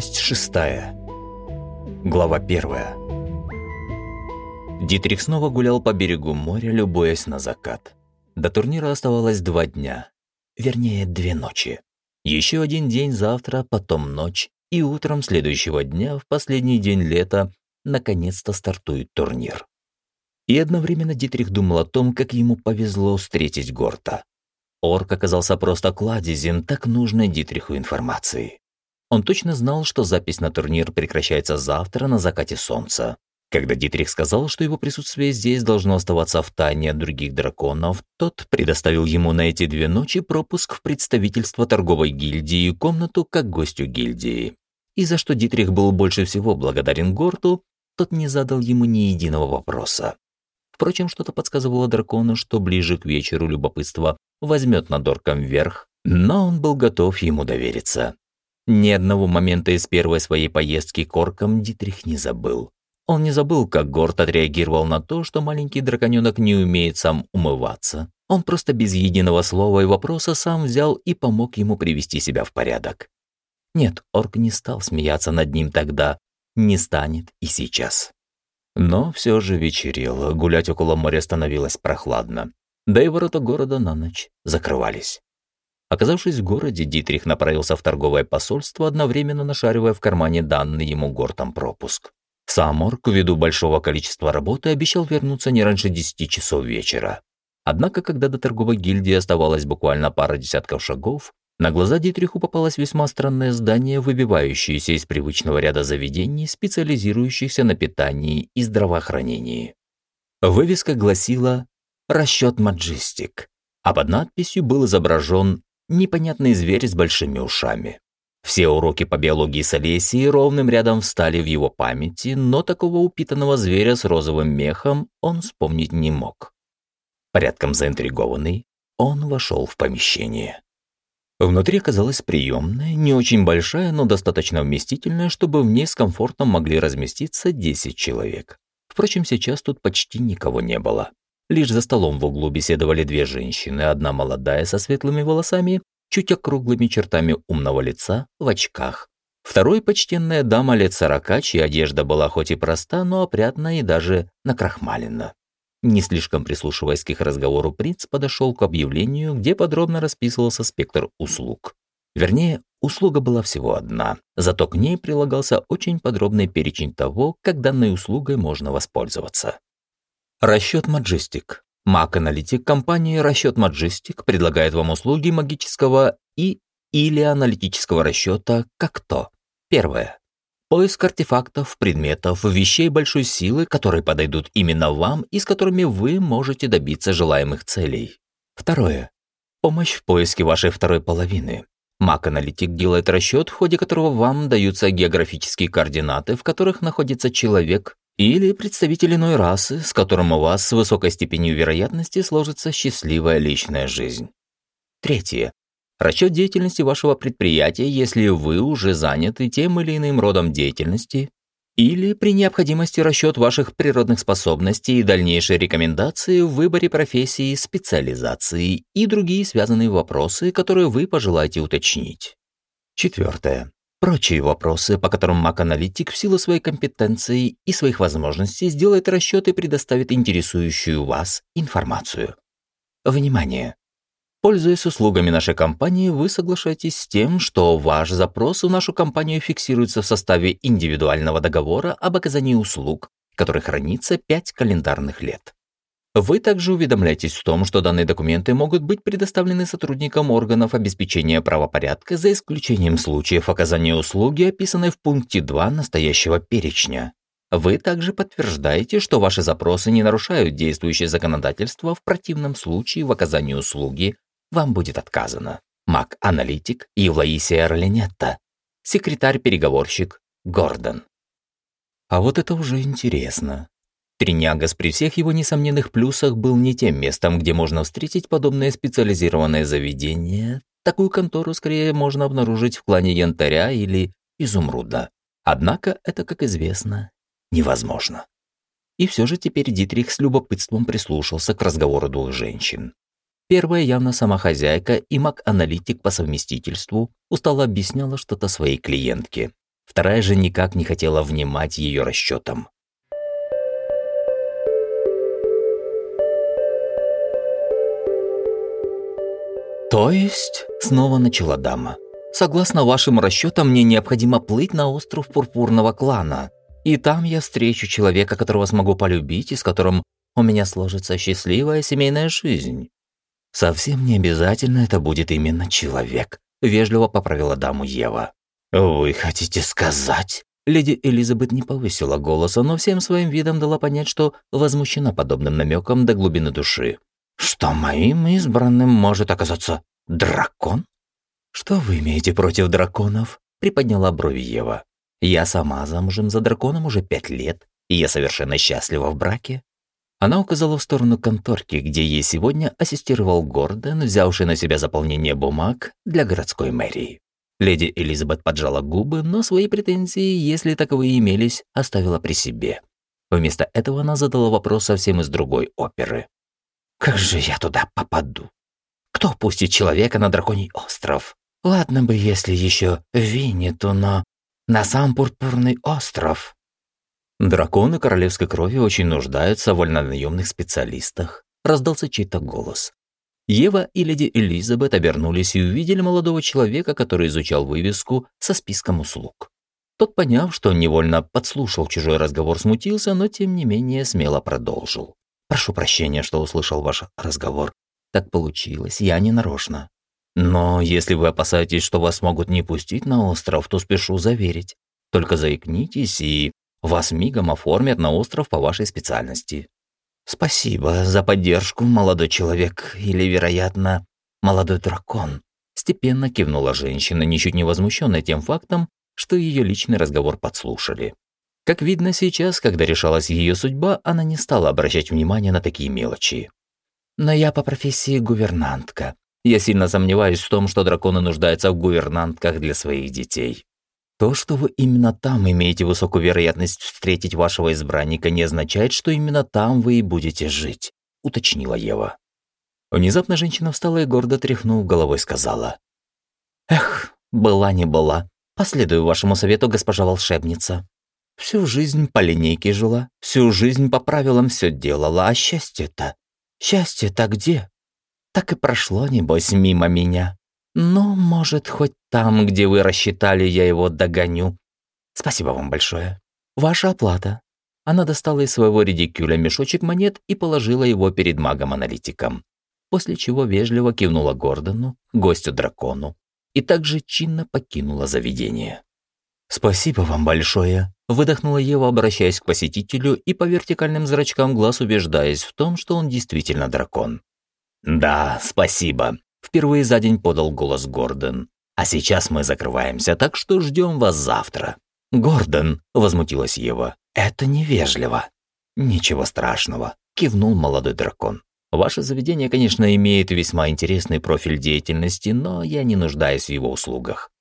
Часть шестая. Глава первая. Дитрих снова гулял по берегу моря, любуясь на закат. До турнира оставалось два дня. Вернее, две ночи. Еще один день завтра, потом ночь, и утром следующего дня, в последний день лета, наконец-то стартует турнир. И одновременно Дитрих думал о том, как ему повезло встретить Горта. Орк оказался просто кладезем так нужной Дитриху информации. Он точно знал, что запись на турнир прекращается завтра на закате солнца. Когда Дитрих сказал, что его присутствие здесь должно оставаться в тайне от других драконов, тот предоставил ему на эти две ночи пропуск в представительство торговой гильдии и комнату как гостю гильдии. И за что Дитрих был больше всего благодарен Горту, тот не задал ему ни единого вопроса. Впрочем, что-то подсказывало дракону, что ближе к вечеру любопытство возьмет над орком вверх, но он был готов ему довериться. Ни одного момента из первой своей поездки к оркам Дитрих не забыл. Он не забыл, как Горд отреагировал на то, что маленький драконёнок не умеет сам умываться. Он просто без единого слова и вопроса сам взял и помог ему привести себя в порядок. Нет, орк не стал смеяться над ним тогда, не станет и сейчас. Но все же вечерело, гулять около моря становилось прохладно. Да и ворота города на ночь закрывались. Оказавшись в городе, Дитрих направился в торговое посольство, одновременно нашаривая в кармане данный ему гортом пропуск. Сам Орк, ввиду большого количества работы, обещал вернуться не раньше 10 часов вечера. Однако, когда до торговой гильдии оставалось буквально пара десятков шагов, на глаза Дитриху попалось весьма странное здание, выбивающееся из привычного ряда заведений, специализирующихся на питании и здравоохранении. Вывеска гласила «Расчет Маджистик», а под надписью был изображен непонятный зверь с большими ушами. Все уроки по биологии с Олесией ровным рядом встали в его памяти, но такого упитанного зверя с розовым мехом он вспомнить не мог. Порядком заинтригованный, он вошел в помещение. Внутри оказалась приемная, не очень большая, но достаточно вместительная, чтобы в ней с комфортом могли разместиться 10 человек. Впрочем, сейчас тут почти никого не было. Лишь за столом в углу беседовали две женщины, одна молодая со светлыми волосами, чуть округлыми чертами умного лица, в очках. Второй почтенная дама лет сорока, чья одежда была хоть и проста, но опрятна и даже накрахмалена. Не слишком прислушиваясь к их разговору, принц подошел к объявлению, где подробно расписывался спектр услуг. Вернее, услуга была всего одна, зато к ней прилагался очень подробный перечень того, как данной услугой можно воспользоваться. Расчет Majestic. Маг-аналитик компании Расчет Majestic предлагает вам услуги магического и или аналитического расчета как то. Первое. Поиск артефактов, предметов, вещей большой силы, которые подойдут именно вам и с которыми вы можете добиться желаемых целей. Второе. Помощь в поиске вашей второй половины. Маг-аналитик делает расчет, в ходе которого вам даются географические координаты, в которых находится человек, или представитель иной расы, с которым у вас с высокой степенью вероятности сложится счастливая личная жизнь. Третье. Расчет деятельности вашего предприятия, если вы уже заняты тем или иным родом деятельности, или при необходимости расчет ваших природных способностей и дальнейшие рекомендации в выборе профессии, специализации и другие связанные вопросы, которые вы пожелаете уточнить. Четвертое. Прочие вопросы, по которым маг-аналитик в силу своей компетенции и своих возможностей сделает расчет и предоставит интересующую вас информацию. Внимание! Пользуясь услугами нашей компании, вы соглашаетесь с тем, что ваш запрос в нашу компанию фиксируется в составе индивидуального договора об оказании услуг, который хранится 5 календарных лет. Вы также уведомляетесь в том, что данные документы могут быть предоставлены сотрудникам органов обеспечения правопорядка за исключением случаев оказания услуги, описанной в пункте 2 настоящего перечня. Вы также подтверждаете, что ваши запросы не нарушают действующее законодательство, в противном случае в оказании услуги вам будет отказано. Маг-аналитик Евлаисия Орлинетта. Секретарь-переговорщик Гордон. А вот это уже интересно. Тринягас при всех его несомненных плюсах был не тем местом, где можно встретить подобное специализированное заведение. Такую контору скорее можно обнаружить в клане Янтаря или Изумруда. Однако это, как известно, невозможно. И все же теперь Дитрих с любопытством прислушался к разговору двух женщин. Первая явно сама хозяйка и маг-аналитик по совместительству устало объясняла что-то своей клиентке. Вторая же никак не хотела внимать ее расчетам. «То есть?» – снова начала дама. «Согласно вашим расчетам, мне необходимо плыть на остров Пурпурного клана. И там я встречу человека, которого смогу полюбить и с которым у меня сложится счастливая семейная жизнь». «Совсем не обязательно это будет именно человек», – вежливо поправила даму Ева. «Вы хотите сказать?» Леди Элизабет не повысила голоса, но всем своим видом дала понять, что возмущена подобным намеком до глубины души. Что моим избранным может оказаться дракон? Что вы имеете против драконов? Приподняла брови Ева. Я сама замужем за драконом уже пять лет, и я совершенно счастлива в браке. Она указала в сторону конторки, где ей сегодня ассистировал Гордон, взявший на себя заполнение бумаг для городской мэрии. Леди Элизабет поджала губы, но свои претензии, если таковые имелись, оставила при себе. Вместо этого она задала вопрос совсем из другой оперы. Как же я туда попаду? Кто пустит человека на драконий остров? Ладно бы, если еще Винниту, но на сам Пурпурный остров. Драконы королевской крови очень нуждаются в вольнонаемных специалистах, раздался чей-то голос. Ева и леди Элизабет обернулись и увидели молодого человека, который изучал вывеску со списком услуг. Тот, поняв, что невольно подслушал чужой разговор, смутился, но тем не менее смело продолжил. Прошу прощения, что услышал ваш разговор. Так получилось, я не нарочно. Но если вы опасаетесь, что вас могут не пустить на остров, то спешу заверить. Только заикнитесь, и вас мигом оформят на остров по вашей специальности. Спасибо за поддержку, молодой человек, или, вероятно, молодой дракон. Степенно кивнула женщина, ничуть не возмущенная тем фактом, что ее личный разговор подслушали. Как видно сейчас, когда решалась ее судьба, она не стала обращать внимания на такие мелочи. Но я по профессии гувернантка. Я сильно сомневаюсь в том, что драконы нуждаются в гувернантках для своих детей. То, что вы именно там имеете высокую вероятность встретить вашего избранника, не означает, что именно там вы и будете жить, уточнила Ева. Внезапно женщина встала и гордо тряхнув головой сказала. «Эх, была не была. Последую вашему совету, госпожа волшебница. Всю жизнь по линейке жила, всю жизнь по правилам все делала, а счастье-то? Счастье-то где? Так и прошло, небось, мимо меня. Но, может, хоть там, где вы рассчитали, я его догоню. Спасибо вам большое. Ваша оплата. Она достала из своего редикюля мешочек монет и положила его перед магом-аналитиком, после чего вежливо кивнула Гордону, гостю-дракону, и также чинно покинула заведение. «Спасибо вам большое», – выдохнула Ева, обращаясь к посетителю и по вертикальным зрачкам глаз убеждаясь в том, что он действительно дракон. «Да, спасибо», – впервые за день подал голос Гордон. «А сейчас мы закрываемся, так что ждем вас завтра». «Гордон», – возмутилась Ева, – «это невежливо». «Ничего страшного», – кивнул молодой дракон. «Ваше заведение, конечно, имеет весьма интересный профиль деятельности, но я не нуждаюсь в его услугах.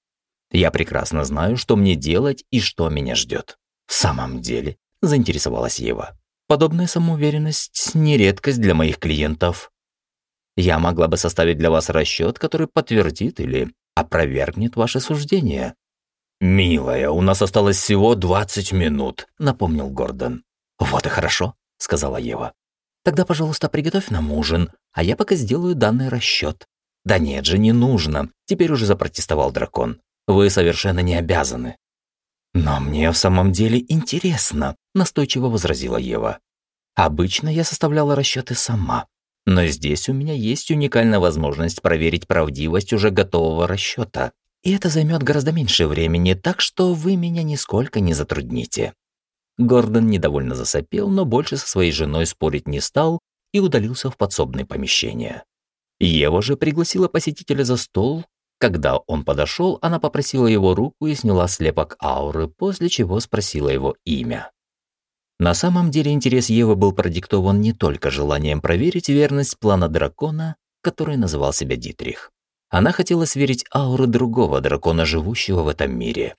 Я прекрасно знаю, что мне делать и что меня ждет. В самом деле, заинтересовалась Ева. Подобная самоуверенность не редкость для моих клиентов. Я могла бы составить для вас расчет, который подтвердит или опровергнет ваше суждение. «Милая, у нас осталось всего 20 минут», — напомнил Гордон. «Вот и хорошо», — сказала Ева. «Тогда, пожалуйста, приготовь нам ужин, а я пока сделаю данный расчет». «Да нет же, не нужно», — теперь уже запротестовал дракон. Вы совершенно не обязаны». «Но мне в самом деле интересно», – настойчиво возразила Ева. «Обычно я составляла расчеты сама, но здесь у меня есть уникальная возможность проверить правдивость уже готового расчета, и это займет гораздо меньше времени, так что вы меня нисколько не затрудните». Гордон недовольно засопел, но больше со своей женой спорить не стал и удалился в подсобное помещение. Ева же пригласила посетителя за стол, когда он подошел, она попросила его руку и сняла слепок ауры, после чего спросила его имя. На самом деле интерес Евы был продиктован не только желанием проверить верность плана дракона, который называл себя Дитрих. Она хотела сверить ауры другого дракона, живущего в этом мире.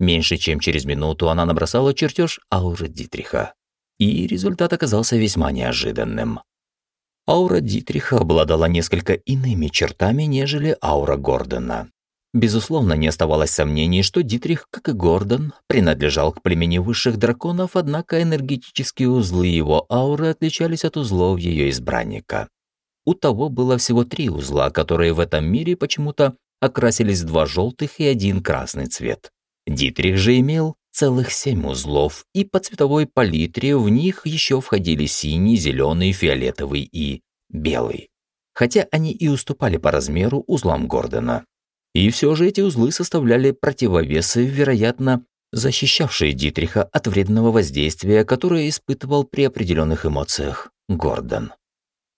Меньше чем через минуту она набросала чертеж ауры Дитриха. И результат оказался весьма неожиданным. Аура Дитриха обладала несколько иными чертами, нежели аура Гордона. Безусловно, не оставалось сомнений, что Дитрих, как и Гордон, принадлежал к племени высших драконов, однако энергетические узлы его ауры отличались от узлов ее избранника. У того было всего три узла, которые в этом мире почему-то окрасились в два желтых и один красный цвет. Дитрих же имел целых семь узлов, и по цветовой палитре в них еще входили синий, зеленый, фиолетовый и белый. Хотя они и уступали по размеру узлам Гордона. И все же эти узлы составляли противовесы, вероятно, защищавшие Дитриха от вредного воздействия, которое испытывал при определенных эмоциях Гордон.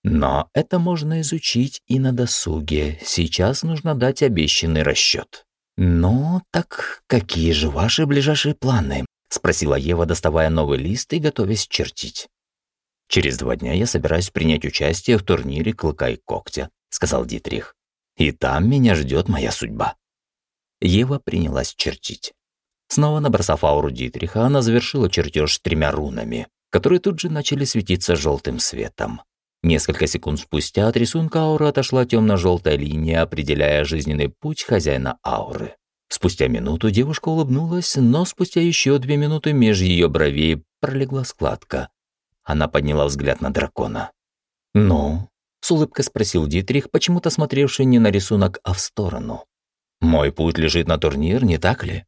Но это можно изучить и на досуге. Сейчас нужно дать обещанный расчет. «Ну, так какие же ваши ближайшие планы?» – спросила Ева, доставая новый лист и готовясь чертить. «Через два дня я собираюсь принять участие в турнире «Клыка и когтя», – сказал Дитрих. «И там меня ждет моя судьба». Ева принялась чертить. Снова набросав ауру Дитриха, она завершила чертеж тремя рунами, которые тут же начали светиться желтым светом. Несколько секунд спустя от рисунка ауры отошла темно-желтая линия, определяя жизненный путь хозяина ауры. Спустя минуту девушка улыбнулась, но спустя еще две минуты меж ее бровей пролегла складка. Она подняла взгляд на дракона. «Ну?» – с улыбкой спросил Дитрих, почему-то смотревший не на рисунок, а в сторону. «Мой путь лежит на турнир, не так ли?»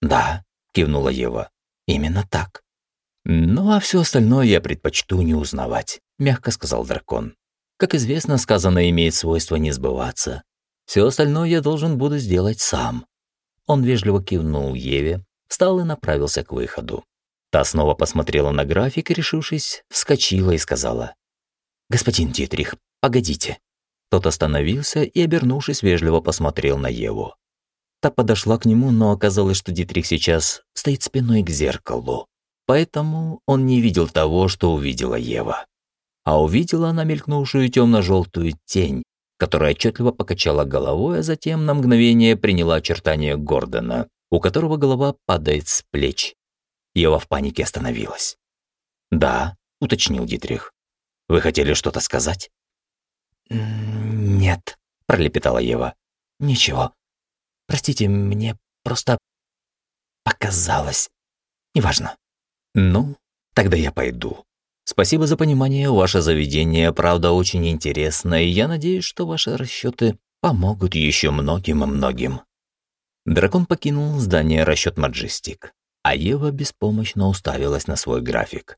«Да», – кивнула Ева. «Именно так. Ну а все остальное я предпочту не узнавать» мягко сказал дракон. Как известно, сказанное имеет свойство не сбываться. Все остальное я должен буду сделать сам. Он вежливо кивнул Еве, встал и направился к выходу. Та снова посмотрела на график и, решившись, вскочила и сказала. «Господин Дитрих, погодите». Тот остановился и, обернувшись, вежливо посмотрел на Еву. Та подошла к нему, но оказалось, что Дитрих сейчас стоит спиной к зеркалу. Поэтому он не видел того, что увидела Ева а увидела она мелькнувшую темно-желтую тень, которая отчетливо покачала головой, а затем на мгновение приняла очертания Гордона, у которого голова падает с плеч. Ева в панике остановилась. «Да», — уточнил Дитрих. «Вы хотели что-то сказать?» «Нет», — пролепетала Ева. «Ничего. Простите, мне просто показалось. Неважно». «Ну, тогда я пойду», Спасибо за понимание, ваше заведение, правда, очень интересно, и я надеюсь, что ваши расчеты помогут еще многим и многим. Дракон покинул здание расчет Маджестик, а Ева беспомощно уставилась на свой график.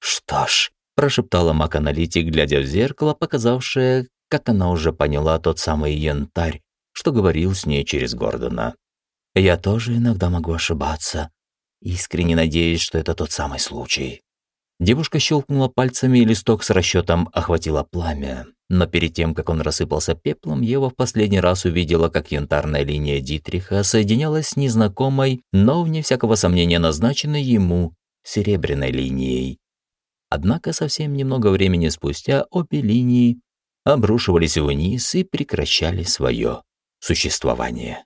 «Что ж», – прошептала маг-аналитик, глядя в зеркало, показавшее, как она уже поняла тот самый янтарь, что говорил с ней через Гордона. «Я тоже иногда могу ошибаться, искренне надеюсь, что это тот самый случай». Девушка щелкнула пальцами, и листок с расчетом охватило пламя. Но перед тем, как он рассыпался пеплом, Ева в последний раз увидела, как янтарная линия Дитриха соединялась с незнакомой, но, вне всякого сомнения, назначенной ему серебряной линией. Однако совсем немного времени спустя обе линии обрушивались вниз и прекращали свое существование.